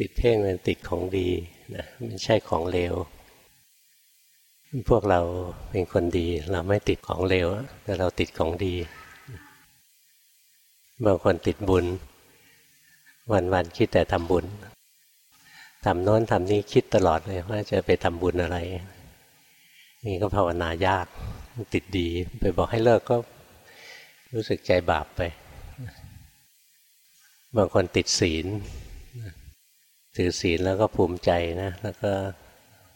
ติดเพ่งมันติดของดีนะไม่ใช่ของเลวพวกเราเป็นคนดี เราไม่ติดของเลวแต่เราติดของดีบางคนติดบุญ วันๆคิดแต่ทำบุญทำโน้นทำนี้คิดตลอดเลยว่าจะไปทำบุญอะไร นี่ก็ภาวนายากติดดี ไปบอกให้เลิกก็รู้สึกใจบาปไป บางคนติดศีล ถือศีลแล้วก็ภูมิใจนะ แล้วก็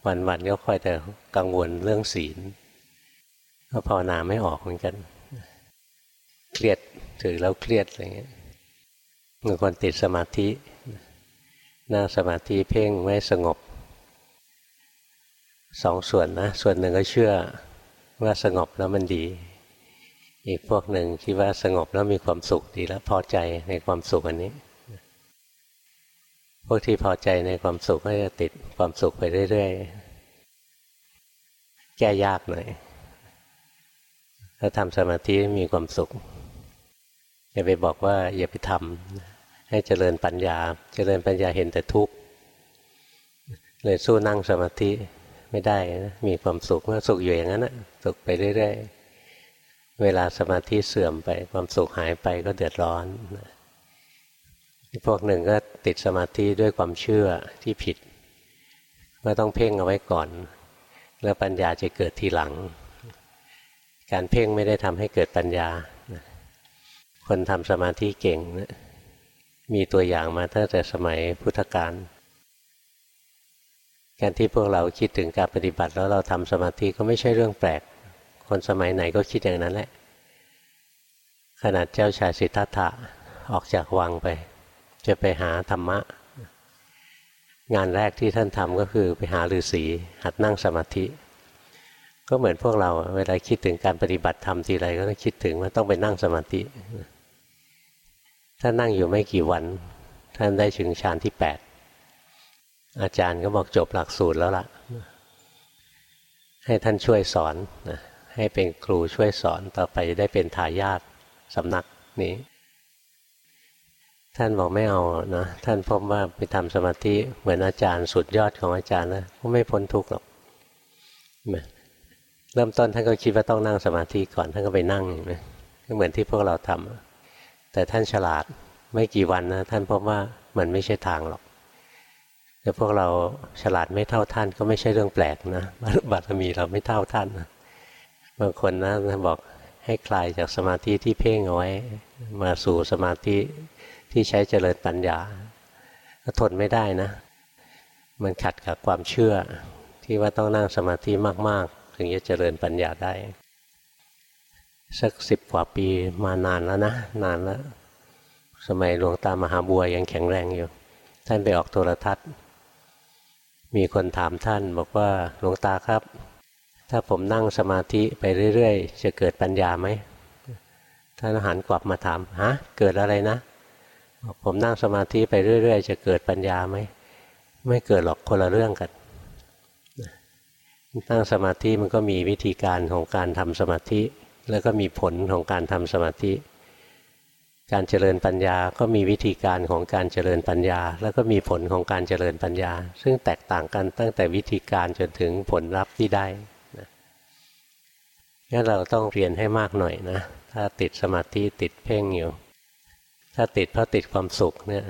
วันๆก็ค่อยแต่กังวลเรื่องศีล ก็ภาวนาไม่ออกเหมือนกัน เครียดถือแล้วเครียดอะไรเงี้ยบางคนติดสมาธินั่งสมาธิเพ่งไม่สงบสองส่วนนะ ส่วนหนึ่งก็เชื่อว่าสงบแล้วมันดี อีกพวกหนึ่งคิดว่าสงบแล้วมีความสุขดีแล้วพอใจในความสุขอันนี้ พวกที่พอใจในความสุขก็จะติดความสุขไปเรื่อยๆ แก้ยากหน่อย ถ้าทำสมาธิมีความสุข อย่าไปบอกว่าอย่าไปทำให้เจริญปัญญา เจริญปัญญาเห็นแต่ทุกข์เลยสู้นั่งสมาธิไม่ได้นะมีความสุขเมื่อสุขอยู่อย่างนั้นนะสุขไปเรื่อยๆ เวลาสมาธิเสื่อมไปความสุขหายไปก็เดือดร้อน พวกหนึ่งก็ติดสมาธิด้วยความเชื่อที่ผิดว่าต้องเพ่งเอาไว้ก่อน แล้วปัญญาจะเกิดทีหลัง การเพ่งไม่ได้ทำให้เกิดปัญญา คนทำสมาธิเก่งมีตัวอย่างมาตั้งแต่สมัยพุทธกาลการที่พวกเราคิดถึงการปฏิบัติแล้วเราทำสมาธิก็ไม่ใช่เรื่องแปลก คนสมัยไหนก็คิดอย่างนั้นแหละ ขนาดเจ้าชายสิทธัตถะออกจากวังไป จะไปหาธรรมะ งานแรกที่ท่านทำก็คือไปหาฤาษีหัดนั่งสมาธิ ก็เหมือนพวกเราเวลาคิดถึงการปฏิบัติธรรมทีไรก็ต้องคิดถึงว่าต้องไปนั่งสมาธิ ถ้านั่งอยู่ไม่กี่วัน ท่านได้ถึงฌานที่แปดอาจารย์ก็บอกจบหลักสูตรแล้วล่ะ ให้ท่านช่วยสอนนะให้เป็นครูช่วยสอนต่อไปจะได้เป็นทายาทสำนักนี้ ท่านบอกไม่เอานะท่านพบว่าไปทำสมาธิเหมือนอาจารย์สุดยอดของอาจารย์แล้วก็ไม่พ้นทุกข์หรอกเริ่มต้นท่านก็คิดว่าต้องนั่งสมาธิก่อนท่านก็ไปนั่งนะก็เหมือนที่พวกเราทำแต่ท่านฉลาดไม่กี่วันนะท่านพบว่ามันไม่ใช่ทางหรอกแต่พวกเราฉลาดไม่เท่าท่านก็ไม่ใช่เรื่องแปลกนะบารมีเราไม่เท่าท่านนะบางคนนะบอกให้คลายจากสมาธิที่เพ่งเอาไว้มาสู่สมาธิ ที่ใช้เจริญปัญญาทนไม่ได้นะ มันขัดกับความเชื่อ ที่ว่าต้องนั่งสมาธิมาก ๆ ถึงจะเจริญปัญญาได้ สักสิบกว่าปีมานานแล้วนะ นานแล้ว สมัยหลวงตามหาบัวยังแข็งแรงอยู่ ท่านไปออกโทรทัศน์ มีคนถามท่านบอกว่าหลวงตาครับ ถ้าผมนั่งสมาธิไปเรื่อย ๆ จะเกิดปัญญาไหมท่านหันกลับมาถามฮะเกิดอะไรนะ ผมนั่งสมาธิไปเรื่อย ๆ จะเกิดปัญญาไหมไม่เกิดหรอกคนละเรื่องกันนั่งสมาธิมันก็มีวิธีการของการทำสมาธิ แล้วก็มีผลของการทำสมาธิ การเจริญปัญญาก็มีวิธีการของการเจริญปัญญา แล้วก็มีผลของการเจริญปัญญา ซึ่งแตกต่างกันตั้งแต่วิธีการจนถึงผลลัพธ์ที่ได้นะงั้นเราต้องเรียนให้มากหน่อยนะ ถ้าติดสมาธิติดเพ่งอยู่ ถ้าติดเพราะติดความสุขเนี่ย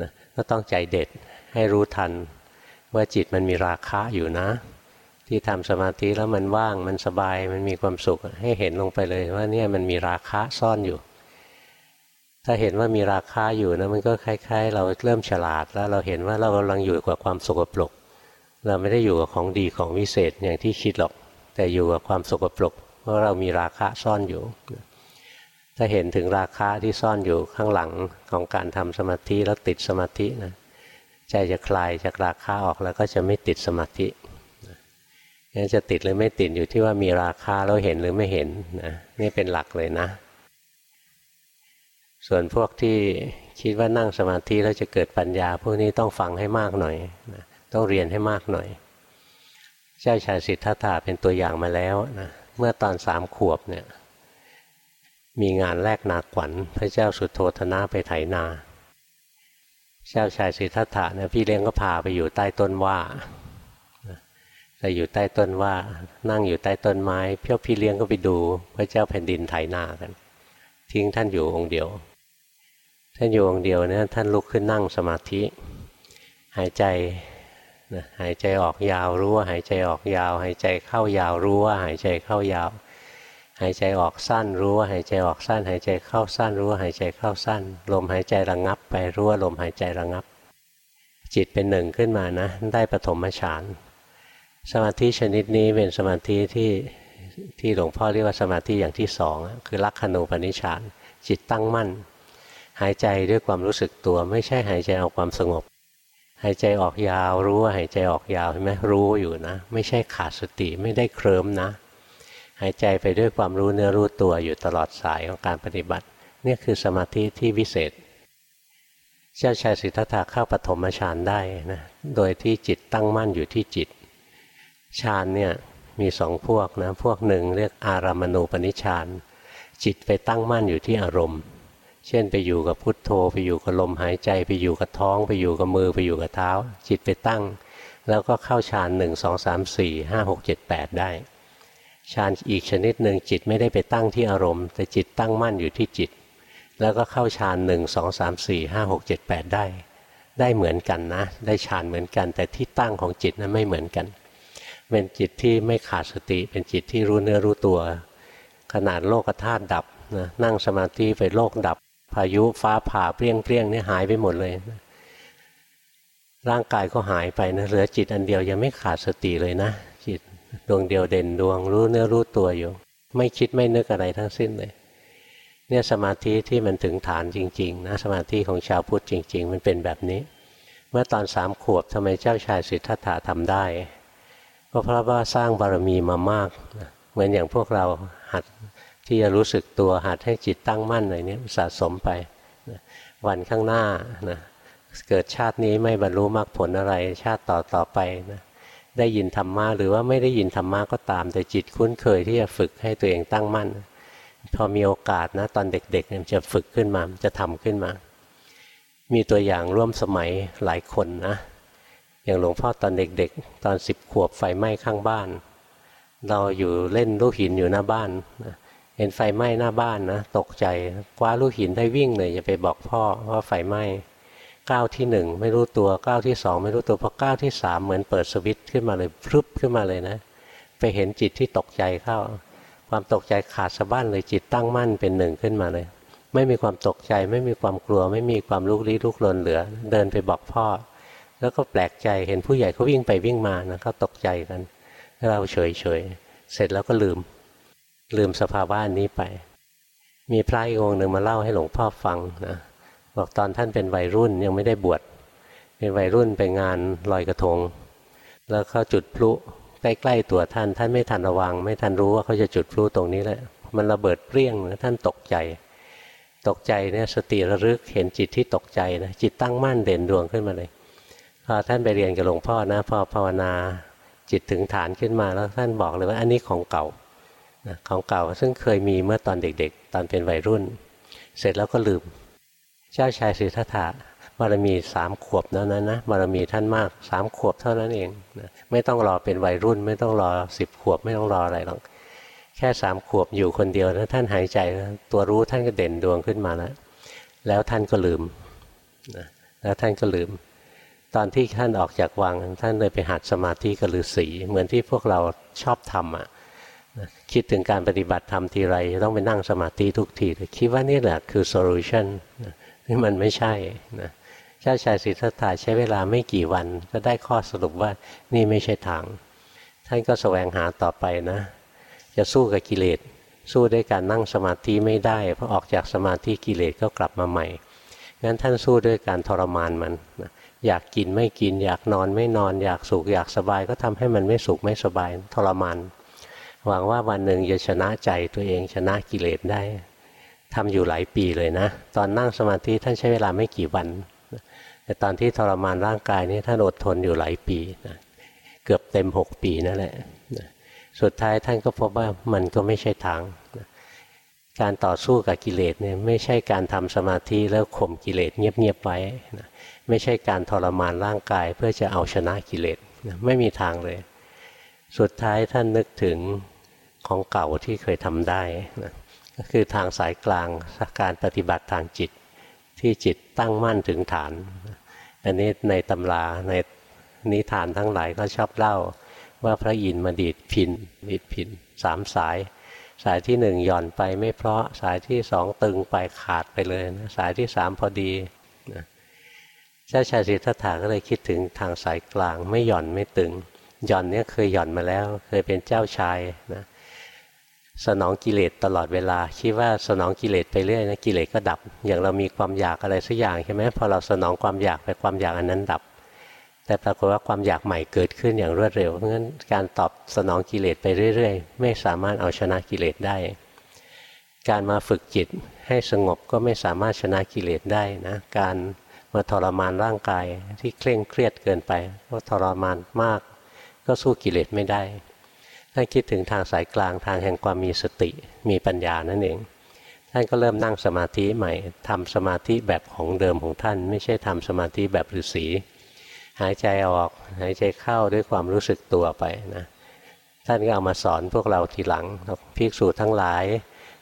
นะก็ต้องใจเด็ดให้รู้ทันว่าจิตมันมีราคะอยู่นะ ที่ทำสมาธิแล้วมันว่างมันสบายมันมีความสุขให้เห็นลงไปเลยว่าเนี่ยมันมีราคะซ่อนอยู่ ถ้าเห็นว่ามีราคาอยู่นะมันก็คล้าย ๆ เราเริ่มฉลาดแล้วเราเห็นว่าเรากำลังอยู่กับความสกปรกเราไม่ได้อยู่กับของดีของวิเศษอย่างที่คิดหรอก แต่อยู่กับความสกปรกเพราะเรามีราคะซ่อนอยู่ ถ้าเห็นถึงราคาที่ซ่อนอยู่ข้างหลังของการทำสมาธิแล้วติดสมาธินะใจจะคลายจากราคาออกแล้วก็จะไม่ติดสมาธิงั้นจะติดหรือไม่ติดอยู่ที่ว่ามีราคาแล้วเห็นหรือไม่เห็นนะนี่เป็นหลักเลยนะ ส่วนพวกที่คิดว่านั่งสมาธิแล้วจะเกิดปัญญา พวกนี้ต้องฟังให้มากหน่อยนะต้องเรียนให้มากหน่อย เจ้าชายสิทธัตถะเป็นตัวอย่างมาแล้วนะเมื่อตอนสามขวบเนี่ย มีงานแลกนาขวัญ พระเจ้าสุโธธนะไปไถนา เจ้าชายสิทธัตถะเนี่ยพี่เลี้ยงก็พาไปอยู่ใต้ต้นว่าไปอยู่ใต้ต้นว่านั่งอยู่ใต้ต้นไม้เพี้ยวพี่เลี้ยงก็ไปดู พระเจ้าแผ่นดินไถนากัน ทิ้งท่านอยู่องค์เดียว ท่านอยู่องค์เดียวเนี่ยท่านลุกขึ้นนั่งสมาธิ หายใจนะหายใจออกยาวรู้ว่าหายใจออกยาว หายใจเข้ายาวรู้ว่าหายใจเข้ายาว หายใจออกสั้นรู้ว่าหายใจออกสั้น หายใจเข้าสั้นรู้ว่าหายใจเข้าสั้น ลมหายใจระงงับ ไปรู้ว่าลมหายใจระงงับ จิตเป็นหนึ่งขึ้นมานะได้ปฐมฌานสมาธิชนิดนี้เป็นสมาธิที่ที่หลวงพ่อเรียกว่าสมาธิอย่างที่สองคือลักขณูปนิชานจิตตั้งมั่น หายใจด้วยความรู้สึกตัว ไม่ใช่หายใจเอาความสงบ หายใจออกยาวรู้ว่าหายใจออกยาวเห็นไหมรู้อยู่นะ ไม่ใช่ขาดสติไม่ได้เคลิ้มนะ หายใจไปด้วยความรู้เนื้อรู้ตัวอยู่ตลอดสายของการปฏิบัตินี่คือสมาธิที่วิเศษ เจ้าชายสิทธัตถะเข้าปฐมฌานได้นะโดยที่จิตตั้งมั่นอยู่ที่จิตฌานเนี่ยมีสองพวกนะพวกหนึ่งเรียกอารามณูปนิชานจิตไปตั้งมั่นอยู่ที่อารมณ์ เช่นไปอยู่กับพุทโธ ไปอยู่กับลมหายใจไปอยู่กับท้อง ไปอยู่กับมือไปอยู่กับเท้า จิตไปตั้ง แล้วก็เข้าฌานหนึ่งสองสามสี่ห้าหกเจ็ดแปดได้ ฌานอีกชนิดหนึ่งจิตไม่ได้ไปตั้งที่อารมณ์ แต่จิตตั้งมั่นอยู่ที่จิต แล้วก็เข้าฌานหนึ่งสองสามสี่ห้าหกเจ็ดแปดได้ ได้เหมือนกันนะ ได้ฌานเหมือนกัน แต่ที่ตั้งของจิตนั้นไม่เหมือนกัน เป็นจิตที่ไม่ขาดสติ เป็นจิตที่รู้เนื้อรู้ตัว ขนาดโลกธาตุดับนะนั่งสมาธิไปโลกดับ พายุฟ้าผ่าเปรี้ยงเปรี้ยงนี่หายไปหมดเลยร่างกายก็หายไปนะเหลือจิตอันเดียวยังไม่ขาดสติเลยนะ ดวงเดียวเด่นดวงรู้เนื้อรู้ตัวอยู่ ไม่คิดไม่นึกอะไรทั้งสิ้นเลย เนี่ยสมาธิที่มันถึงฐานจริงๆนะสมาธิของชาวพุทธจริง ๆ มันเป็นแบบนี้ เมื่อตอนสามขวบทำไมเจ้าชายสิทธัตถะทำได้ ก็เพราะว่าสร้างบารมีมามากเหมือนอย่างพวกเราหัดที่จะรู้สึกตัวหัดให้จิตตั้งมั่นอะไรนี้สะสมไปวันข้างหน้านะเกิดชาตินี้ไม่บรรลุมรรคผลอะไรชาติต่อต่อไปนะ ได้ยินธรรมะหรือว่าไม่ได้ยินธรรมะก็ตาม แต่จิตคุ้นเคยที่จะฝึกให้ตัวเองตั้งมั่น พอมีโอกาสนะ ตอนเด็กๆเนี่ยจะฝึกขึ้นมาจะทำขึ้นมา มีตัวอย่างร่วมสมัยหลายคนนะ อย่างหลวงพ่อตอนเด็กๆ ตอนสิบขวบไฟไหม้ข้างบ้าน เราอยู่เล่นลูกหินอยู่หน้าบ้านนะเห็นไฟไหม้หน้าบ้านนะตกใจคว้าลูกหินได้วิ่งเลยจะไปบอกพ่อว่าไฟไหม้ ก้าวที่หนึ่งไม่รู้ตัวก้าวที่สองไม่รู้ตัวพอก้าวที่สามเหมือนเปิดสวิตช์ขึ้นมาเลยพรึบขึ้นมาเลยนะ ไปเห็นจิตที่ตกใจเข้า ความตกใจขาดสะบั้นเลยจิตตั้งมั่นเป็นหนึ่งขึ้นมาเลย ไม่มีความตกใจไม่มีความกลัว ไม่มีความลุกลี้ลุกลนเหลือ เดินไปบอกพ่อ แล้วก็แปลกใจเห็นผู้ใหญ่เขาวิ่งไปวิ่งมานะเขาตกใจกัน เราเฉยเฉยเสร็จแล้วก็ลืม ลืมสภาวะนี้ไป มีพระอีกองหนึ่งมาเล่าให้หลวงพ่อฟังนะ บอกตอนท่านเป็นวัยรุ่นยังไม่ได้บวชเป็นวัยรุ่นไปงานลอยกระทง แล้วเขาจุดพลุใกล้ๆตัวท่าน ท่านไม่ทันระวัง ไม่ทันรู้ว่าเขาจะจุดพลุตรงนี้แหละมันระเบิดเปรี้ยงนะท่านตกใจ ตกใจเนี่ยสติระลึกเห็นจิตที่ตกใจนะจิตตั้งมั่นเด่นดวงขึ้นมาเลยพอท่านไปเรียนกับหลวงพ่อนะพอภาวนาจิตถึงฐานขึ้นมาแล้วท่านบอกเลยว่าอันนี้ของเก่าของเก่าซึ่งเคยมีเมื่อตอนเด็กๆ ตอนเป็นวัยรุ่น เสร็จแล้วก็ลืม เจ้าชายสิทธัตถะบารมีสามขวบเท่านั้นนะบารมีท่านมากสามขวบเท่านั้นเองนะไม่ต้องรอเป็นวัยรุ่น ไม่ต้องรอสิบขวบไม่ต้องรออะไรหรอกแค่สามขวบอยู่คนเดียวนะท่านหายใจนะตัวรู้ท่านก็เด่นดวงขึ้นมาแล้วแล้วท่านก็ลืมนะแล้วท่านก็ลืม ตอนที่ท่านออกจากวังท่านเลยไปหัดสมาธิกับฤาษีเหมือนที่พวกเราชอบทำอะคิดถึงการปฏิบัติธรรมทีไร ต้องไปนั่งสมาธิทุกทีคิดว่านี่แหละคือโซลูชันนี่ มันไม่ใช่นะเจ้าชายสิทธัตถะใช้เวลาไม่กี่วัน ก็ได้ข้อสรุปว่านี่ไม่ใช่ทาง ท่านก็แสวงหาต่อไปนะ จะสู้กับกิเลสสู้ด้วยการนั่งสมาธิไม่ได้เพราะออกจากสมาธิกิเลสก็กลับมาใหม่งั้นท่านสู้ด้วยการทรมานมันอยากกินไม่กิน อยากนอนไม่นอน อยากสุขอยากสบายก็ทำให้มันไม่สุขไม่สบายทรมานหวังว่าวันหนึ่งจะชนะใจตัวเองชนะกิเลสได้ ทำอยู่หลายปีเลยนะ ตอนนั่งสมาธิท่านใช้เวลาไม่กี่วัน แต่ตอนที่ทรมานร่างกายนี่ท่านอดทนอยู่หลายปีนะเกือบเต็มหกปีนั่นแหละสุดท้ายท่านก็พบว่ามันก็ไม่ใช่ทาง การต่อสู้กับกิเลสเนี่ยไม่ใช่การทำสมาธิแล้วข่มกิเลสเงียบๆไว้นะไม่ใช่การทรมานร่างกายเพื่อจะเอาชนะกิเลสนะไม่มีทางเลย สุดท้ายท่านนึกถึงของเก่าที่เคยทำได้นะ ก็คือทางสายกลางการปฏิบัติทางจิต ที่จิตตั้งมั่นถึงฐาน อันนี้ในตำราในนิทานทั้งหลายก็ชอบเล่าว่าพระอินทร์มาดีดพินดีดพินสามสาย สายที่หนึ่งหย่อนไปไม่เพราะสายที่สองตึงไปขาดไปเลยนะสายที่สามพอดีนะเจ้าชายสิทธัตถะก็เลยคิดถึงทางสายกลางไม่หย่อนไม่ตึง หย่อนเนี่ยเคยหย่อนมาแล้ว เคยเป็นเจ้าชายนะ สนองกิเลสตลอดเวลา คิดว่าสนองกิเลสไปเรื่อยนะกิเลสก็ดับ อย่างเรามีความอยากอะไรสักอย่างใช่ไหมพอเราสนองความอยากไปความอยากอันนั้นดับ แต่ปรากฏว่าความอยากใหม่เกิดขึ้นอย่างรวดเร็วเพราะฉะนั้นการตอบสนองกิเลสไปเรื่อย ๆ ไม่สามารถเอาชนะกิเลสได้ การมาฝึกจิตให้สงบก็ไม่สามารถชนะกิเลสได้นะการมาทรมานร่างกายที่เคร่งเครียดเกินไปก็ทรมานมาก ก็สู้กิเลสไม่ได้ ท่านคิดถึงทางสายกลางทางแห่งความมีสติมีปัญญานั่นเอง ท่านก็เริ่มนั่งสมาธิใหม่ทำสมาธิแบบของเดิมของท่าน ไม่ใช่ทำสมาธิแบบฤาษีหายใจออกหายใจเข้าด้วยความรู้สึกตัวไปนะท่านก็เอามาสอนพวกเราทีหลังภิกษุทั้งหลาย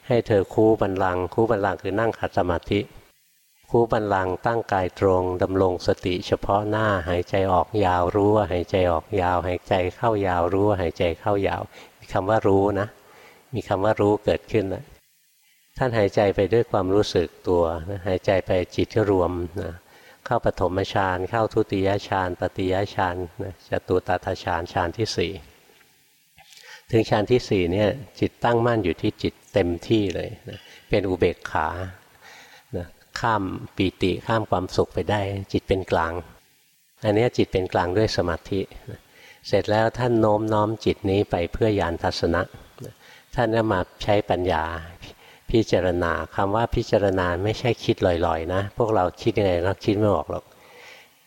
ให้เธอคู่บันลังคู่บันลังคือนั่งขัดสมาธิ คู่บันลังตั้งกายตรงดำรงสติเฉพาะหน้าหายใจออกยาวรู้ว่าหายใจออกยาว หายใจเข้ายาวรู้ว่าหายใจเข้ายาว มีคำว่ารู้นะ มีคำว่ารู้เกิดขึ้นนะท่านหายใจไปด้วยความรู้สึกตัวนะหายใจไปจิตรวมนะเข้าปฐมฌานเข้าทุติยฌานปฏิยฌานนะจตุตถฌานฌานที่สี่ถึงฌานที่สี่เนี่ยจิตตั้งมั่นอยู่ที่จิตเต็มที่เลยนะเป็นอุเบกขา ข้ามปีติข้ามความสุขไปได้ จิตเป็นกลาง อันนี้จิตเป็นกลางด้วยสมาธิ เสร็จแล้วท่านโน้มน้อมจิตนี้ไปเพื่อยานทัศนะ ท่านก็มาใช้ปัญญาพิจารณาคำว่าพิจารณาไม่ใช่คิดลอยๆนะ พวกเราคิดยังไงเราคิดไม่ออกหรอก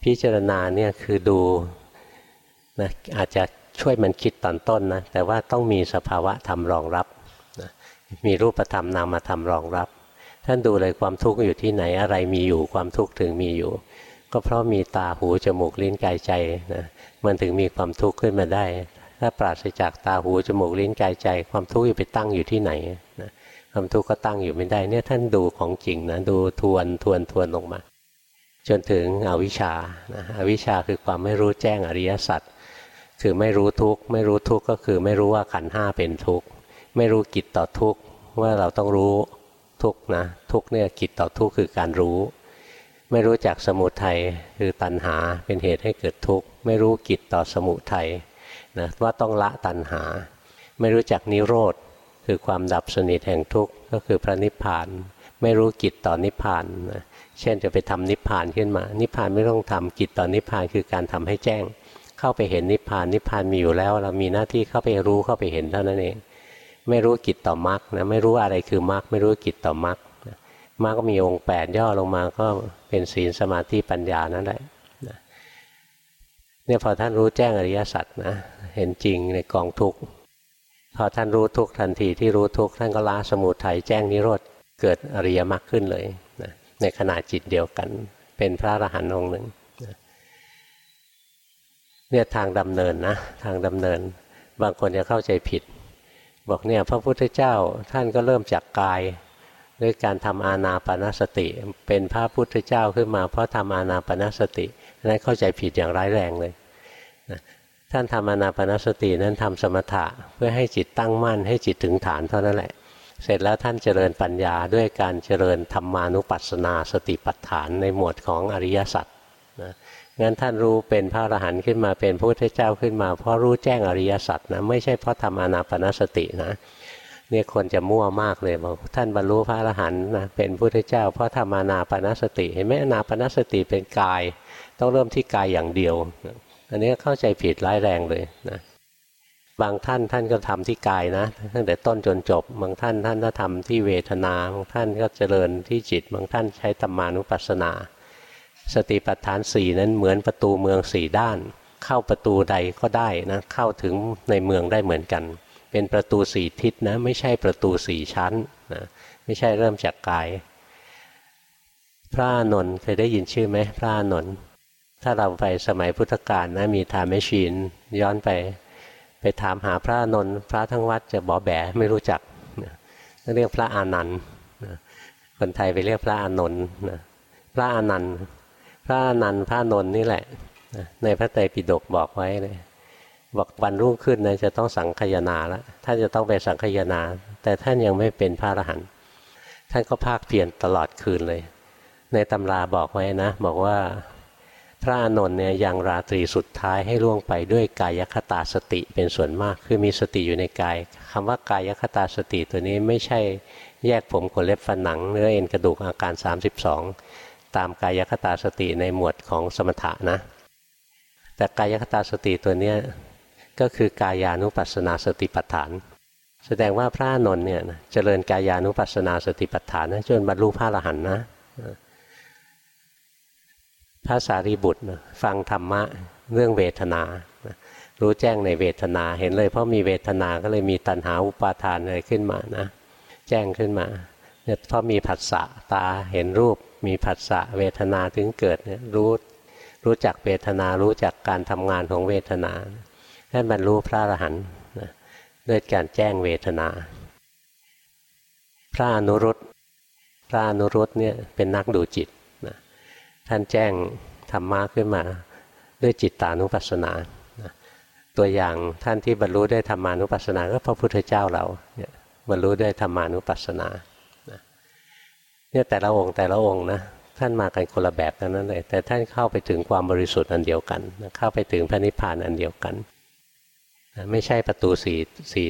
พิจารณาเนี่ยคือดูนะอาจจะช่วยมันคิดตอนต้นนะแต่ว่าต้องมีสภาวะธรรมรองรับนะมีรูปธรรมนามธรรมรองรับ ท่านดูเลยความทุกข์อยู่ที่ไหนอะไรมีอยู่ความทุกข์ถึงมีอยู่ ก็เพราะมีตาหูจมูกลิ้นกายใจนะมันถึงมีความทุกข์ขึ้นมาได้ ถ้าปราศจากตาหูจมูกลิ้นกายใจ ความทุกข์จะไปตั้งอยู่ที่ไหนนะความทุกข์ก็ตั้งอยู่ไม่ได้เนี่ยท่านดูของจริงนะดูทวนทวนทวนลงมา จนถึงอวิชชานะอวิชชาคือความไม่รู้แจ้งอริยสัจคือไม่รู้ทุกข์ไม่รู้ทุกข์ก็คือไม่รู้ว่าขันห้าเป็นทุกข์ไม่รู้กิจต่อทุกข์ว่าเราต้องรู้ ทุกนะทุกเนี่ยกิจต่อทุกคือการรู้ ไม่รู้จักสมุทัยคือตัณหาเป็นเหตุให้เกิดทุกข์ ไม่รู้กิจต่อสมุทัยนะว่าต้องละตัณหา ไม่รู้จักนิโรธคือความดับสนิทแห่งทุกข์ก็คือพระนิพพาน ไม่รู้กิจต่อนิพพานนะเช่นจะไปทำนิพพานขึ้นมา นิพพานไม่ต้องทำกิจต่อนิพพานคือการทำให้แจ้ง เข้าไปเห็นนิพพานนิพพานมีอยู่แล้ว เรามีหน้าที่เข้าไปรู้เข้าไปเห็นเท่านั้นเอง ไม่รู้กิจต่อมรรคนะไม่รู้อะไรคือมรรคไม่รู้กิจต่อมรรคมรรคก็มีองค์แปดย่อลงมาก็เป็นศีลสมาธิปัญญานั่นแหละเนี่ยพอท่านรู้แจ้งอริยสัจนะเห็นจริงในกองทุกข์พอท่านรู้ทุกทันทีที่รู้ทุกท่านก็ละสมุทัยแจ้งนิโรธเกิดอริยมรรคขึ้นเลยนะในขณะจิตเดียวกัน เป็นพระอรหันต์องค์หนึ่งเนี่ยทางดำเนินนะทางดำเนิน บางคนจะเข้าใจผิด บอกเนี่ยพระพุทธเจ้าท่านก็เริ่มจากกาย ด้วยการทำอาณาปณสติ เป็นพระพุทธเจ้าขึ้นมา เพราะทำอาณาปณสตินั้นเข้าใจผิดอย่างร้ายแรงเลยนะท่านทำอานาปนสตินั้นทำสมถะเพื่อให้จิตตั้งมั่นให้จิตถึงฐานเท่านั้นแหละ เสร็จแล้วท่านเจริญปัญญาด้วยการเจริญธรรมานุปัสสนาสติปัฏฐานในหมวดของอริยสัจนะ งั้นท่านรู้เป็นพระอรหันต์ขึ้นมาเป็นพระพุทธเจ้าขึ้นมา เพราะรู้แจ้งอริยสัจนะไม่ใช่เพราะทำอนาปนสตินะเนี่ยคนจะมั่วมากเลยบอกท่านบรรลุพระอรหันต์นะเป็นพุทธเจ้า เพราะทำอนาปนสติ เห็นไหมอนาปนสติเป็นกาย ต้องเริ่มที่กายอย่างเดียว อันนี้เข้าใจผิดร้ายแรงเลยนะบางท่านท่านก็ทำที่กายนะตั้งแต่ต้นจนจบ บางท่านท่านก็ทำที่เวทนา บางท่านก็เจริญที่จิต บางท่านใช้ธรรมานุปัสสนา สติปัฏฐานสี่นั้นเหมือนประตูเมืองสี่ด้าน เข้าประตูใดก็ได้นะเข้าถึงในเมืองได้เหมือนกัน เป็นประตูสี่ทิศนะไม่ใช่ประตูสี่ชั้นนะไม่ใช่เริ่มจากกาย พระนนท์เคยได้ยินชื่อไหมพระนนท์ถ้าเราไปสมัยพุทธกาลนะมีทามชชีนย้อนไปไปถามหาพระนนท์พระทั้งวัดจะบอแบไม่รู้จักเรียกพระอานันต์คนไทยไปเรียกพระอานนท์พระอานันต์ ระนันพระนนนี่แหละในพระไตรปิฎกบอกไว้เลยบอกวันรุ่งขึ้นนะจะต้องสังคยนาแล้วท่านจะต้องไปสังคยนาแต่ท่านยังไม่เป็นพระอรหันต์ท่านก็ภาคเพียรตลอดคืนเลย ในตำราบอกไว้นะ บอกว่าพระอานนท์เนี่ยยังราตรีสุดท้ายให้ล่วงไปด้วยกายคตาสติเป็นส่วนมาก คือมีสติอยู่ในกายคำว่ากายคตาสติตัวนี้ไม่ใช่แยกผมขนเล็บฟันหนัง เนื้อเอ็นกระดูกอาการ 32 ตามกายคตาสติในหมวดของสมถะนะ แต่กายคตาสติตัวนี้ก็คือกายานุปัสสนาสติปัฏฐาน แสดงว่าพระนนท์เนี่ยเจริญกายานุปัสสนาสติปัฏฐานนะจนบรรลุพระอรหันต์นะพระสารีบุตรฟังธรรมะเรื่องเวทนา รู้แจ้งในเวทนาเห็นเลยเพราะมีเวทนาก็เลยมีตัณหาอุปาทานอะไรขึ้นมานะ แจ้งขึ้นมาเนี่ยเพราะมีผัสสะตาเห็นรูป มีผัสสะเวทนาถึงเกิดเนี่ยรู้รู้จักเวทนารู้จักการทำงานของเวทนาให้บรรลุพระอรหันต์ด้วยการแจ้งเวทนา พระอนุรุตพระอนุรุตเนี่ยเป็นนักดูจิตนะท่านแจ้งธรรมะขึ้นมาด้วยจิตตานุปัสสนานะตัวอย่างท่านที่บรรลุได้ธรรมานุปัสสนาก็พระพุทธเจ้าเราเนี่ยบรรลุด้วยธรรมานุปัสสนา เนี่ยแต่ละองค์แต่ละองค์นะท่านมากันคนละแบบนั้นเลยแต่ท่านเข้าไปถึงความบริสุทธิ์อันเดียวกัน เข้าไปถึงพระนิพพานอันเดียวกัน ไม่ใช่ประตูสี่สี่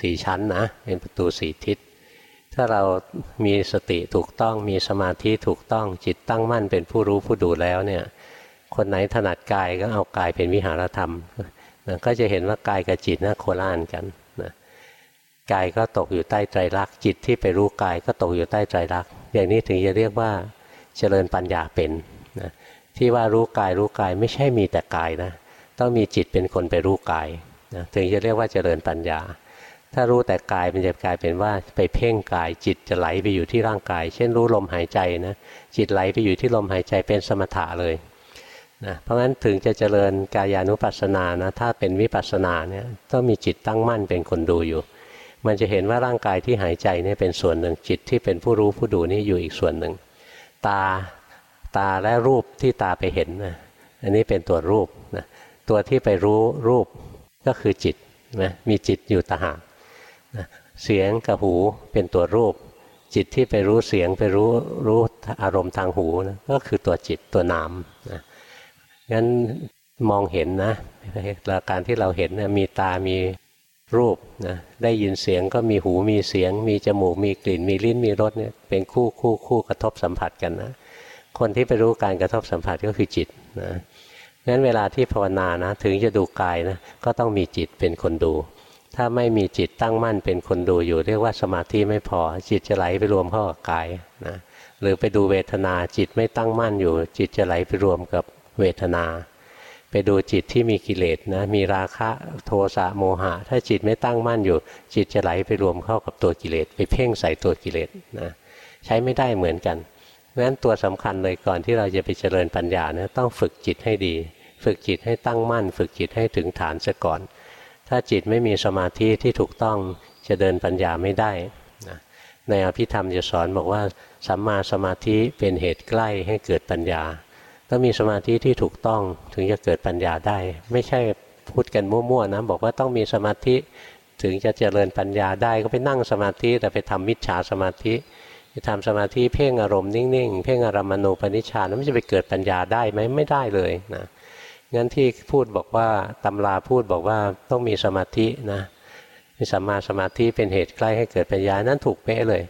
สี่ชั้นนะ เป็นประตูสี่ทิศ ถ้าเรามีสติถูกต้องมีสมาธิถูกต้องจิตตั้งมั่นเป็นผู้รู้ผู้ดูแล้วเนี่ย คนไหนถนัดกายก็เอากายเป็นวิหารธรรมนะก็จะเห็นว่ากายกับจิตนะโคล่านกันนะกายก็ตกอยู่ใต้ไตรลักษณ์จิตที่ไปรู้กายก็ตกอยู่ใต้ไตรลักษณ์ อย่างนี้ถึงจะเรียกว่าเจริญปัญญาเป็นนะที่ว่ารู้กายรู้กายไม่ใช่มีแต่กายนะต้องมีจิตเป็นคนไปรู้กายนะถึงจะเรียกว่าเจริญปัญญา ถ้ารู้แต่กายมันจะกลายเป็นว่าไปเพ่งกายจิตจะไหลไปอยู่ที่ร่างกาย เช่นรู้ลมหายใจนะจิตไหลไปอยู่ที่ลมหายใจเป็นสมถะเลยนะเพราะงั้นถึงจะเจริญกายานุปัสสนานะถ้าเป็นวิปัสสนาเนี่ยต้องมีจิตตั้งมั่นเป็นคนดูอยู่ มันจะเห็นว่าร่างกายที่หายใจนี่เป็นส่วนหนึ่งจิตที่เป็นผู้รู้ผู้ดูนี่อยู่อีกส่วนหนึ่ง ตาตาและรูปที่ตาไปเห็นนะอันนี้เป็นตัวรูปนะตัวที่ไปรู้รูปก็คือจิตนะมีจิตอยู่ต่างหากนะเสียงกับหูเป็นตัวรูป จิตที่ไปรู้เสียงไปรู้รู้อารมณ์ทางหูนะก็คือตัวจิตตัวนามนะงั้นมองเห็นนะการที่เราเห็นนะมีตามี รูปนะได้ยินเสียงก็มีหูมีเสียง มีจมูกมีกลิ่น มีลิ้นมีรสเนี่ยเป็นคู่คู่คู่กระทบสัมผัสกันนะคนที่ไปรู้การกระทบสัมผัสก็คือจิตนะงั้นเวลาที่ภาวนานะถึงจะดูกายนะก็ต้องมีจิตเป็นคนดู ถ้าไม่มีจิตตั้งมั่นเป็นคนดูอยู่ เรียกว่าสมาธิไม่พอจิตจะไหลไปรวมเข้ากับกายนะหรือไปดูเวทนาจิตไม่ตั้งมั่นอยู่ จิตจะไหลไปรวมกับเวทนา ไปดูจิตที่มีกิเลสนะมีราคะโทสะโมหะ ถ้าจิตไม่ตั้งมั่นอยู่ จิตจะไหลไปรวมเข้ากับตัวกิเลส ไปเพ่งใส่ตัวกิเลสนะใช้ไม่ได้เหมือนกันเพราะฉะนั้นตัวสำคัญเลยก่อนที่เราจะไปเจริญปัญญาเนี่ยต้องฝึกจิตให้ดี ฝึกจิตให้ตั้งมั่น ฝึกจิตให้ถึงฐานซะก่อน ถ้าจิตไม่มีสมาธิที่ถูกต้องจะเดินปัญญาไม่ได้นะในอภิธรรมจะสอนบอกว่าสัมมาสมาธิเป็นเหตุใกล้ให้เกิดปัญญา ต้องมีสมาธิที่ถูกต้องถึงจะเกิดปัญญาได้ ไม่ใช่พูดกันมั่วๆนะบอกว่าต้องมีสมาธิถึงจะเจริญปัญญาได้ก็ไปนั่งสมาธิแต่ไปทำมิจฉาสมาธิไปทำสมาธิเพ่งอารมณ์นิ่งๆ เพ่งอารมณูปนิชฌานแล้วมันจะไปเกิดปัญญาได้ไหมไม่ได้เลยนะงั้นที่พูดบอกว่าตำราพูดบอกว่าต้องมีสมาธินะมีสัมมาสมาธิเป็นเหตุใกล้ให้เกิดปัญญานั้นถูกเป๊ะเลย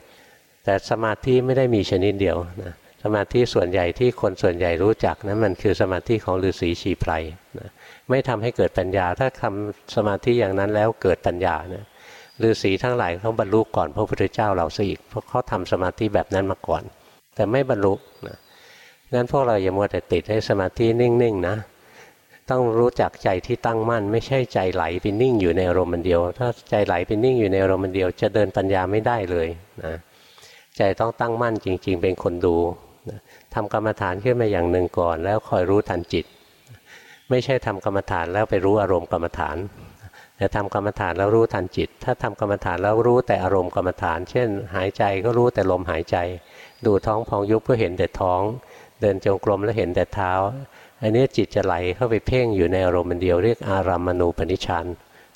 แต่สมาธิไม่ได้มีชนิดเดียวนะ สมาธิส่วนใหญ่ที่คนส่วนใหญ่รู้จักนะั้นมันคือสมาธิของฤาษีชีไพรนะไม่ทำให้เกิดปัญญา ถ้าทำสมาธิอย่างนั้นแล้วเกิดปัญญานะฤาษีทั้งหลายเขาบรรลุก่อนพระพุทธเจ้าเราซะอีก เพราะเขาทำสมาธิแบบนั้นมาก่อน แต่ไม่บรรลุนะงั้นพวกเราอย่ามัวแต่ติดให้สมาธินิ่งๆนะ ต้องรู้จักใจที่ตั้งมั่น ไม่ใช่ใจไหลไปนิ่งอยู่ในอารมณ์เดียว ถ้าใจไหลไปนิ่งอยู่ในอารมณ์เดียว จะเดินปัญญาไม่ได้เลยนะใจต้องตั้งมั่นจริง ๆ เป็นคนดู ทำกรรมฐานขึ้นมาอย่างหนึ่งก่อน แล้วคอยรู้ทันจิต ไม่ใช่ทำกรรมฐานแล้วไปรู้อารมณ์กรรมฐานแต่ทำกรรมฐานแล้วรู้ทันจิต ถ้าทำกรรมฐานแล้วรู้แต่อารมณ์กรรมฐาน เช่น หายใจก็รู้แต่ลมหายใจ ดูท้องพองยุบก็เห็นแต่ท้อง เดินจงกรมแล้วเห็นแต่เท้า อันนี้จิตจะไหลเข้าไปเพ่งอยู่ในอารมณ์เดียวเรียกอารัมมณูปนิชาน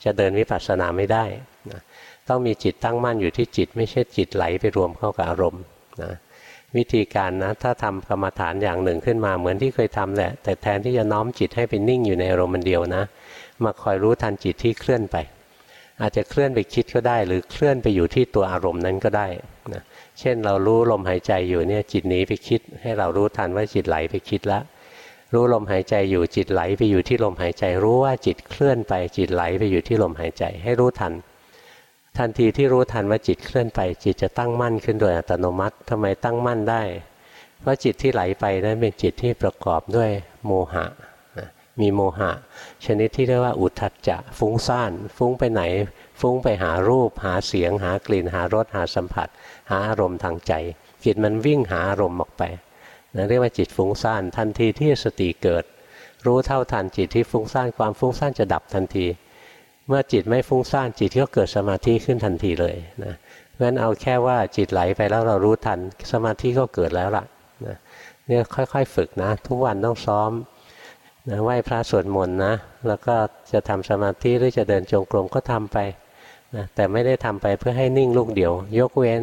จะเดินวิปัสสนาไม่ได้นะต้องมีจิตตั้งมั่นอยู่ที่จิต ไม่ใช่จิตไหลไปรวมเข้ากับอารมณ์นะ วิธีการนะ ถ้าทำกรรมฐานอย่างหนึ่งขึ้นมาเหมือนที่เคยทำแหละ แต่แทนที่จะน้อมจิตให้เป็นนิ่งอยู่ในอารมณ์เดียวนะ มาคอยรู้ทันจิตที่เคลื่อนไป อาจจะเคลื่อนไปคิดก็ได้ หรือเคลื่อนไปอยู่ที่ตัวอารมณ์นั้นก็ได้นะเช่นเรารู้ลมหายใจอยู่เนี่ยจิตหนีไปคิด ให้เรารู้ทันว่าจิตไหลไปคิดแล้วรู้ลมหายใจอยู่จิตไหลไปอยู่ที่ลมหายใจ รู้ว่าจิตเคลื่อนไปจิตไหลไปอยู่ที่ลมหายใจ ให้รู้ทัน ทันทีที่รู้ทันว่าจิตเคลื่อนไป จิตจะตั้งมั่นขึ้นโดยอัตโนมัติทำไมตั้งมั่นได้ เพราะจิตที่ไหลไปนั้นเป็นจิตที่ประกอบด้วยโมหะ มีโมหะ ชนิดที่เรียกว่าอุทัจจะฟุ้งซ่าน ฟุ้งไปไหน ฟุ้งไปหารูป หาเสียง หากลิ่น หารส หาสัมผัส หาอารมณ์ทางใจ จิตมันวิ่งหาอารมณ์ออกไปนั่นเรียกว่าจิตฟุ้งซ่าน ทันทีที่สติเกิด รู้เท่าทันจิตที่ฟุ้งซ่านความฟุ้งซ่านจะดับทันที เมื่อจิตไม่ฟุ้งซ่านจิตก็เกิดสมาธิขึ้นทันทีเลยนะเพราะฉะนั้นเอาแค่ว่าจิตไหลไปแล้วเรารู้ทัน สมาธิก็เกิดแล้วล่ะนะเนี่ยค่อยๆ ฝึกนะ ทุกวันต้องซ้อมนะไหว้พระสวดมนต์นะแล้วก็จะทำสมาธิหรือจะเดินจงกรมก็ทำไปนะแต่ไม่ได้ทำไปเพื่อให้นิ่งลูกเดียว ยกเว้น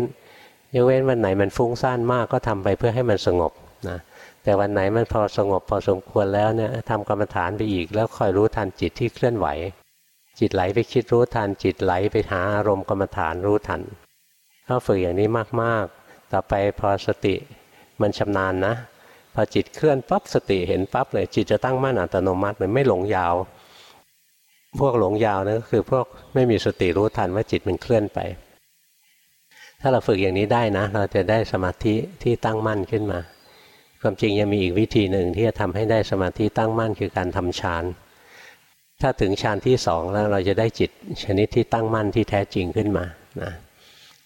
ยกเว้นวันไหนมันฟุ้งซ่านมากก็ทำไปเพื่อให้มันสงบนะแต่วันไหนมันพอสงบพอสมควรแล้วเนี่ยทำกรรมฐานไปอีก แล้วคอยรู้ทันจิตที่เคลื่อนไหว จิตไหลไปคิดรู้ทัน จิตไหลไปหาอารมณ์กรรมฐานรู้ทันก็ฝึกอย่างนี้มากๆ ต่อไปพอสติมันชำนาญนะ พอจิตเคลื่อนปั๊บสติเห็นปั๊บเลยจิตจะตั้งมั่นอัตโนมัติเลยไม่หลงยาว พวกหลงยาวนะก็คือพวกไม่มีสติรู้ทันว่าจิตมันเคลื่อนไป ถ้าเราฝึกอย่างนี้ได้นะ เราจะได้สมาธิที่ตั้งมั่นขึ้นมา ความจริงยังมีอีกวิธีหนึ่งที่จะทำให้ได้สมาธิตั้งมั่นคือการทำฌาน ถ้าถึงฌานที่สองแล้วเราจะได้จิตชนิดที่ตั้งมั่นที่แท้จริงขึ้นมานะ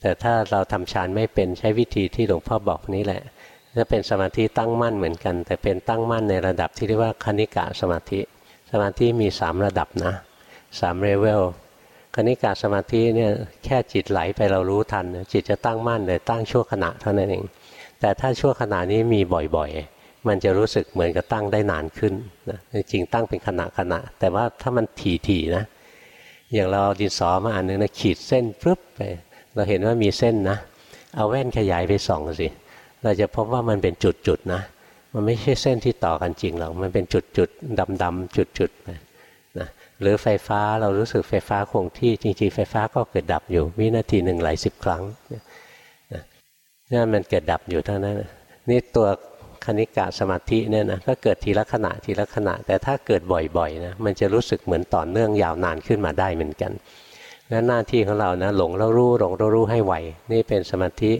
แต่ถ้าเราทำฌานไม่เป็นใช้วิธีที่หลวงพ่อบอกนี้แหละจะเป็นสมาธิตั้งมั่นเหมือนกัน แต่เป็นตั้งมั่นในระดับที่เรียกว่าคณิกะสมาธิ สมาธิมีสามระดับนะสามเลเวลคณิกะสมาธิเนี่ยแค่จิตไหลไปเรารู้ทัน จิตจะตั้งมั่นเลยตั้งชั่วขณะเท่านั้นเอง แต่ถ้าชั่วขณะนี้มีบ่อยๆ มันจะรู้สึกเหมือนกับตั้งได้นานขึ้นนะจริงตั้งเป็นขณะขณะ แต่ว่าถ้ามันถี่ๆนะ อย่างเราดินสอมาอันนึงนะขีดเส้นปึ๊บไป เราเห็นว่ามีเส้นนะ เอาแว่นขยายไปส่องสิ เราจะพบว่ามันเป็นจุดๆนะ มันไม่ใช่เส้นที่ต่อกันจริงหรอก มันเป็นจุดๆดำๆจุดๆนะหรือไฟฟ้าเรารู้สึกไฟฟ้าคงที่จริงๆ ไฟฟ้าก็เกิดดับอยู่ วินาทีหนึ่งหลายสิบครั้งนี่มันเกิดดับอยู่เท่านั้นนี่ตัว คณิกะสมาธิเนี่ยนะก็เกิดทีละขณะทีละขณะ แต่ถ้าเกิดบ่อยๆนะมันจะรู้สึกเหมือนต่อเนื่องยาวนานขึ้นมาได้เหมือนกันนั่นหน้าที่ของเรานะหลงแล้วรู้หลงแล้วรู้ให้ไหวนี่เป็นสมาธิ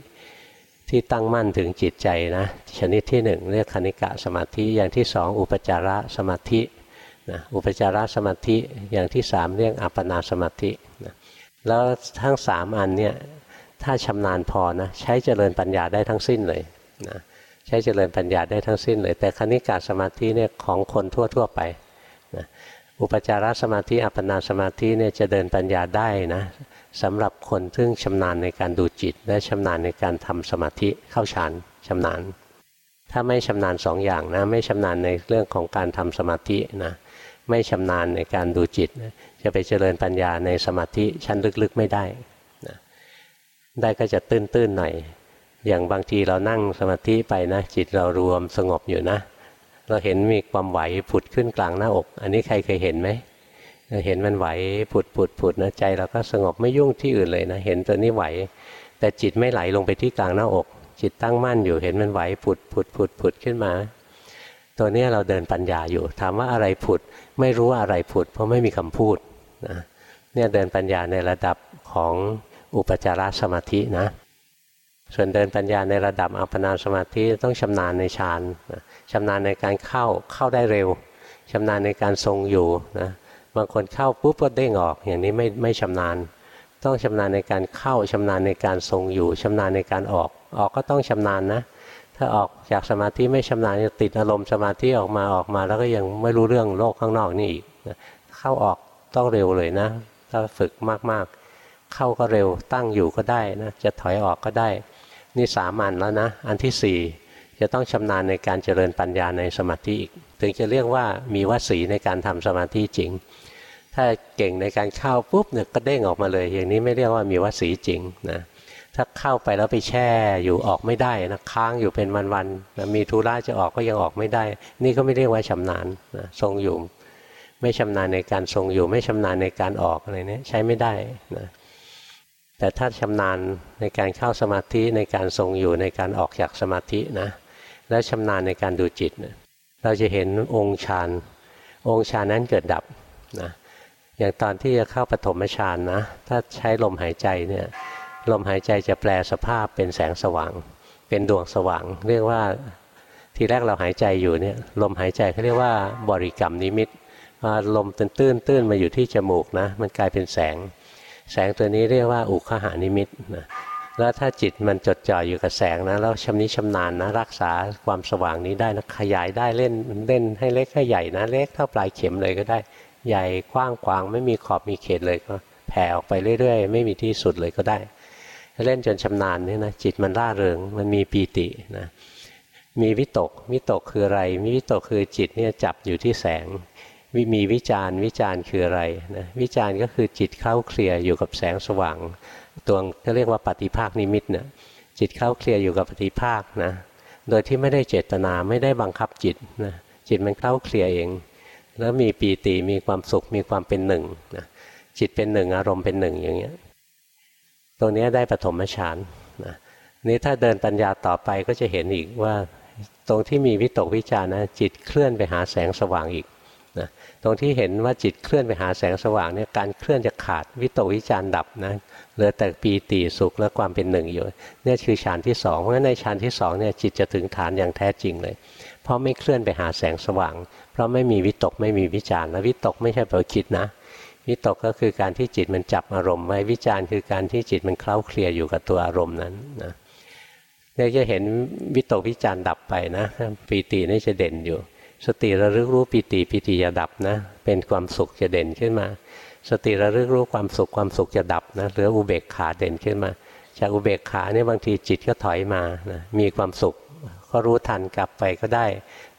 ที่ตั้งมั่นถึงจิตใจนะชนิดที่หนึ่งเรียกคณิกะสมาธิอย่างที่สองอุปจาระสมาธินะอุปจาระสมาธิอย่างที่สามเรียกอัปปนาสมาธินะแล้วทั้งสามอันเนี่ยถ้าชำนาญพอนะใช้เจริญปัญญาได้ทั้งสิ้นเลยนะ ใช้เจริญปัญญาได้ทั้งสิ้นเลย แต่คณิกะสมาธิเนี่ยของคนทั่ว ๆ ไปนะอุปจารสมาธิอัปปนาสมาธิเนี่ยจะเดินปัญญาได้นะสำหรับคนซึ่งชำนาญในการดูจิต และชำนาญในการทำสมาธิเข้าฌานชำนาญ ถ้าไม่ชำนาญสองอย่างนะไม่ชำนาญในเรื่องของการทำสมาธินะไม่ชำนาญในการดูจิต จะไปเจริญปัญญาในสมาธิชั้นลึกๆไม่ได้นะได้ก็จะตื้นๆหน่อย อย่างบางทีเรานั่งสมาธิไปนะ จิตเรารวมสงบอยู่นะ เราเห็นมีความไหวผุดขึ้นกลางหน้าอก อันนี้ใครเคยเห็นไหมเห็นมันไหวผุดผุดผุดนะใจเราก็สงบไม่ยุ่งที่อื่นเลยนะเห็นตัวนี้ไหว แต่จิตไม่ไหลลงไปที่กลางหน้าอก จิตตั้งมั่นอยู่เห็นมันไหวผุดผุดผุดผุดขึ้นมา ตัวนี้เราเดินปัญญาอยู่ ถามว่าอะไรผุด ไม่รู้ว่าอะไรผุด เพราะไม่มีคำพูดนะเนี่ยเดินปัญญาในระดับของอุปจารสมาธินะ ส่วนเดินปัญญาในระดับอัปปนาสมาธิต้องชำนาญในฌานชำนาญในการเข้าเข้าได้เร็วชำนาญในการทรงอยู่นะบางคนเข้าปุ๊บก็เด้งออกอย่างนี้ไม่ไม่ชำนาญตต้องชำนาญในการเข้าชำนาญในการทรงอยู่ชำนาญในการออก ออกก็ต้องชำนาญนะ ถ้าออกจากสมาธิไม่ชำนาญจะติดอารมณ์สมาธิออกมาออกมา แล้วก็ยังไม่รู้เรื่องโลกข้างนอกนี่อีกเข้าออกต้องเร็วเลยนะ ถ้าฝึกมากๆ เข้าก็เร็วตั้งอยู่ก็ได้นะจะถอยออกก็ได้ นี่สามัญแล้วนะ อันที่สี่จะต้องชำนาญในการเจริญปัญญาในสมาธิอีก ถึงจะเรียกว่ามีวสีในการทำสมาธิจริง ถ้าเก่งในการเข้าปุ๊บเนี่ยก็เด้งออกมาเลย อย่างนี้ไม่เรียกว่ามีวสีจริงนะถ้าเข้าไปแล้วไปแช่อยู่ออกไม่ได้นะค้างอยู่เป็นวันๆนมีธุระจะออกก็ยังออกไม่ได้ นี่ก็ไม่เรียกว่าชำนาญนะทรงอยู่ ไม่ชำนาญในการทรงอยู่ ไม่ชำนาญในการออกอะไรเนี้ใช้ไม่ได้นะ แต่ถ้าชำนาญในการเข้าสมาธิในการทรงอยู่ในการออกจากสมาธินะ และชำนาญในการดูจิตเราจะเห็นองค์ฌานองค์ฌานนั้นเกิดดับนะอย่างตอนที่จะเข้าปฐมฌานนะถ้าใช้ลมหายใจเนี่ยลมหายใจจะแปลสภาพเป็นแสงสว่าง เป็นดวงสว่าง เรียกว่าทีแรกเราหายใจอยู่เนี่ยลมหายใจเขาเรียกว่าบริกรรมนิมิตลมตื้นตื้นตื้นมาอยู่ที่จมูกนะมันกลายเป็นแสง แสงตัวนี้เรียกว่าอุคหานิมิตนะแล้วถ้าจิตมันจดจ่ออยู่กับแสงนะแล้วชำนิชำนาญนะรักษาความสว่างนี้ได้นะขยายได้เล่นเล่นให้เล็กให้ใหญ่นะเล็กเท่าปลายเข็มเลยก็ได้ ใหญ่กว้างขวางไม่มีขอบมีเขตเลยก็แผ่ออกไปเรื่อยๆ ไม่มีที่สุดเลยก็ได้ เล่นจนชำนาญนี่นะจิตมันร่าเริงมันมีปีตินะมีวิตกวิตกคืออะไร มีวิตกคือจิตเนี่ยจับอยู่ที่แสง วิมีวิจารวิจารคืออะไรนะวิจารก็คือจิตเข้าเคลียร์อยู่กับแสงสว่าง ตัวเขาเรียกว่าปฏิภาคนิมิตเนี่ยจิตเข้าเคลียร์อยู่กับปฏิภาคนะโดยที่ไม่ได้เจตนาไม่ได้บังคับจิตนะจิตมันเข้าเคลียร์เอง แล้วมีปีติมีความสุขมีความเป็นหนึ่งนะจิตเป็นหนึ่งอารมณ์เป็นหนึ่งอย่างเงี้ยตรงนี้ได้ปฐมฌานนะนี้ถ้าเดินปัญญาต่อไปก็จะเห็นอีกว่า ตรงที่มีวิตกวิจารนะจิตเคลื่อนไปหาแสงสว่างอีก ตรงที่เห็นว่าจิตเคลื่อนไปหาแสงสว่างเนี่ยการเคลื่อนจะขาดวิตกวิจารดับนะเหลือแต่ปีติสุขและความเป็นหนึ่งอยู่เนี่ยคือฌานที่สองเพราะฉะนั้นในฌานที่สองเนี่ยจิตจะถึงฐานอย่างแท้จริงเลย เพราะไม่เคลื่อนไปหาแสงสว่าง เพราะไม่มีวิตกไม่มีวิจารและวิตกไม่ใช่แปลว่าคิดนะ วิตกก็คือการที่จิตมันจับอารมณ์ไว้วิจารคือการที่จิตมันเคล้าเคลียอยู่กับตัวอารมณ์นั้นนะเนี่ยจะเห็นวิตกวิจารดับไปนะปีตินี่จะเด่นอยู่ สติระลึกรู้ปีติปีติจะดับนะ เป็นความสุขจะเด่นขึ้นมา สติระลึกรู้ความสุขความสุขจะดับนะเหลืออุเบกขาเด่นขึ้นมา จากอุเบกขาเนี่ยบางทีจิตก็ถอยมานะมีความสุขก็รู้ทันกลับไปก็ได้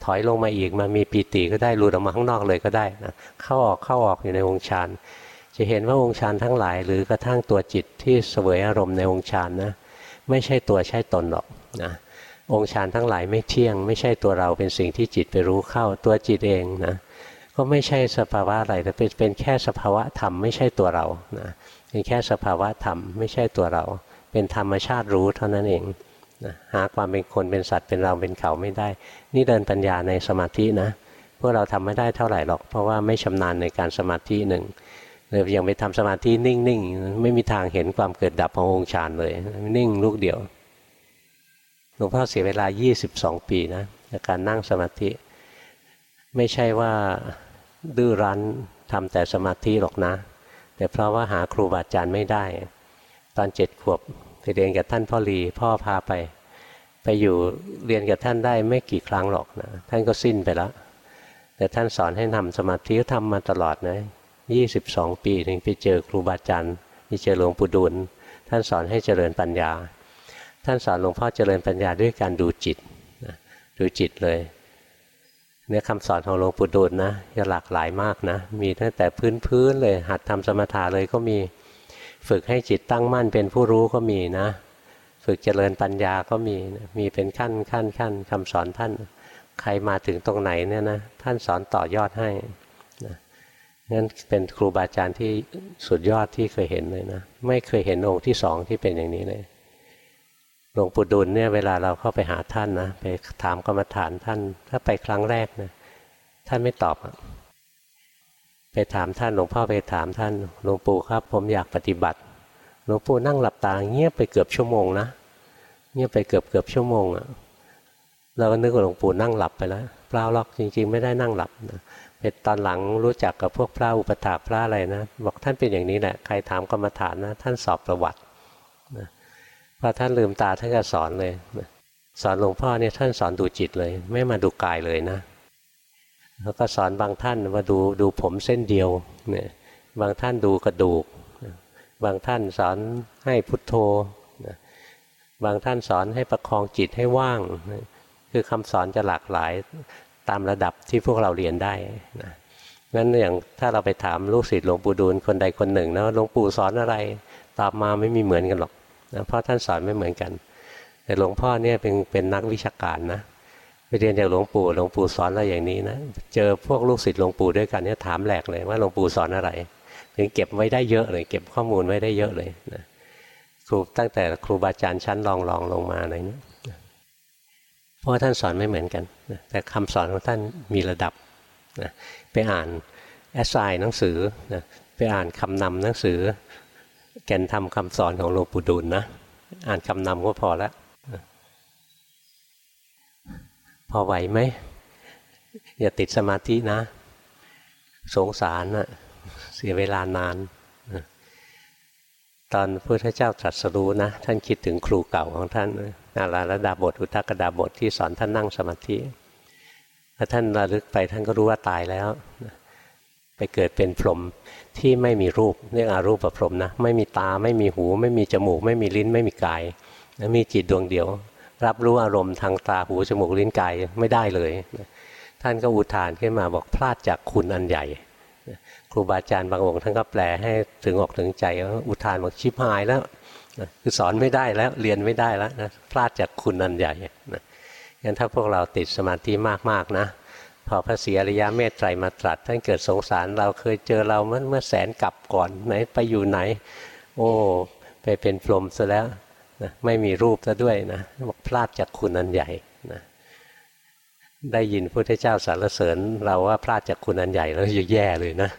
ถอยลงมาอีกมามีปีติก็ได้หลุดออกมาข้างนอกเลยก็ได้นะเข้าออกเข้าออกอยู่ในวงฌานจะเห็นว่าวงฌานทั้งหลาย หรือกระทั่งตัวจิตที่เสวยอารมณ์ในวงฌานนะไม่ใช่ตัวใช่ตนหรอกนะ องค์ฌานทั้งหลายไม่เที่ยง ไม่ใช่ตัวเราเป็นสิ่งที่จิตไปรู้เข้าตัวจิตเองนะก็ไม่ใช่สภาวะอะไรแต่เป็นแค่สภาวะธรรมไม่ใช่ตัวเรานะเป็นแค่สภาวะธรรมไม่ใช่ตัวเรา เป็นธรรมชาติรู้เท่านั้นเองนะหาความเป็นคนเป็นสัตว์เป็นเราเป็นเขาไม่ได้ นี่เดินปัญญาในสมาธินะพวกเราทำไม่ได้เท่าไหร่หรอก เพราะว่าไม่ชำนาญในการสมาธิหนึ่งเลยยังไปทำสมาธินิ่งๆ ไม่มีทางเห็นความเกิดดับขององค์ฌานเลย นิ่งลูกเดียว ลวงพ่อเสียเวลา 22 ปีนะในการนั่งสมาธิ ไม่ใช่ว่าดื้อรั้นทำแต่สมาธิหรอกนะ แต่เพราะว่าหาครูบาอาจารย์ไม่ได้ ตอนเจ็ดขวบไปเรียนกับท่านพ่อรีพ่อพาไป ไปอยู่เรียนกับท่านได้ไม่กี่ครั้งหรอกนะ ท่านก็สิ้นไปแล้ว แต่ท่านสอนให้ทำสมาธิก็ทำมาตลอดนะยี่สิบสองปีถึงไปเจอครูบาอาจารย์ไปเจอหลวงปู่ดูลท่านสอนให้เจริญปัญญา ท่านสอนหลวงพ่อเจริญปัญญาด้วยการดูจิตนะดูจิตเลยเนี่ยคำสอนของหลวงปู่ดูลนะจะหลากหลายมากนะ มีตั้งแต่พื้นๆเลย หัดทำสมถะเลยก็มีฝึกให้จิตตั้งมั่นเป็นผู้รู้ก็มีนะ ฝึกเจริญปัญญาก็มีมีเป็นขั้นขั้นขั้นคำสอนท่าน ใครมาถึงตรงไหนเนี่ยนะท่านสอนต่อยอดให้นะนั่นเป็นครูบาอาจารย์ที่สุดยอดที่เคยเห็นเลยนะ ไม่เคยเห็นองค์ที่สองที่เป็นอย่างนี้เลย หลวงปู่ดุลเนี่ยเวลาเราเข้าไปหาท่านนะไปถามกรรมฐานท่าน ถ้าไปครั้งแรกนะท่านไม่ตอบไปถามท่านหลวงพ่อไปถามท่านหลวงปู่ครับ ผมอยากปฏิบัติหลวงปู่นั่งหลับตาเงียบไปเกือบชั่วโมงนะเงียบไปเกือบเกือบชั่วโมงอะเราก็นึกว่าหลวงปู่นั่งหลับไปแล้วเปล่าหรอกจริง ๆ ไม่ได้นั่งหลับนะเป็นตอนหลังรู้จักกับพวกพระอุปถาพระอะไรนะบอกท่านเป็นอย่างนี้แหละใครถามกรรมฐานนะท่านสอบประวัติ พอท่านลืมตาท่านก็สอนเลยสอนหลวงพ่อเนี่ยท่านสอนดูจิตเลย ไม่มาดูกายเลยนะ แล้วก็สอนบางท่านมาดูดูผมเส้นเดียวเนี่ยบางท่านดูกระดูก บางท่านสอนให้พุทโธบางท่านสอนให้ประคองจิตให้ว่าง คือคำสอนจะหลากหลายตามระดับที่พวกเราเรียนได้นะงั้นอย่างถ้าเราไปถามลูกศิษย์หลวงปู่ดูลคนใดคนหนึ่งนะหลวงปู่สอนอะไร ตอบมาไม่มีเหมือนกันหรอก นะเพราะท่านสอนไม่เหมือนกัน แต่หลวงพ่อเนี่ยเป็นเป็นนักวิชาการนะไปเรียนจากหลวงปู่หลวงปู่สอนอะไรอย่างนี้นะเจอพวกลูกศิษย์หลวงปู่ด้วยกันเนี่ยถามแหลกเลยว่าหลวงปู่สอนอะไรถึงเก็บไว้ได้เยอะเลย เก็บข้อมูลไว้ได้เยอะเลยนะครูตั้งแต่ครูบาอาจารย์ชั้นรองรองลงมาอะไรเนี้เพราะท่านสอนไม่เหมือนกันแต่คำสอนของท่านมีระดับนะไปอ่านแอสไซน์หนังสือนะไปอ่านคำนำหนังสือ ก่นทำคำสอนของหลวงปู่ดูลนะ อ่านคำนำก็พอแล้วพอไหวไหม อย่าติดสมาธินะ สงสารนะเสียเวลานาน ตอนพระพุทธเจ้าตรัสรู้นะ ท่านคิดถึงครูเก่าของท่านนาราลดาบท อุตกดาบทที่สอนท่านนั่งสมาธิพอท่านระลึกไปท่านก็รู้ว่าตายแล้ว ไปเกิดเป็นพรหมที่ไม่มีรูปเรียกอารูปประพรหมนะไม่มีตาไม่มีหู ไม่มีจมูก ไม่มีลิ้นไม่มีกายมีจิตดวงเดียว รับรู้อารมณ์ทางตาหูจมูกลิ้นกายไม่ได้เลย ท่านก็อุทานขึ้นมาบอกพลาดจากคุณอันใหญ่ครูบาอาจารย์บางองค์ท่านก็แปลให้ถึงออกถึงใจว่าอุทานบอกชิบหายแล้วคือสอนไม่ได้แล้วเรียนไม่ได้แล้วนะพลาดจากคุณอันใหญ่นะงั้นถ้าพวกเราติดสมาธิมากๆนะ พอพระศรีอริยะเมตไตรมาตรัสท่านเกิดสงสารเราเคยเจอเราเมื่อเมื่อแสนกลับก่อนไหนไปอยู่ไหน โอ้ไปเป็นพรหมซะแล้วนะไม่มีรูปซะด้วยนะบอกพลาดจากคุณอันใหญ่นะได้ยินพระพุทธเจ้าสรรเสริญ เราว่าพลาดจากคุณอันใหญ่แล้วจะแย่เลยนะ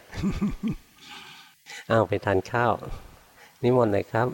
อ้าวไปทานข้าว นิมนต์เลยครับ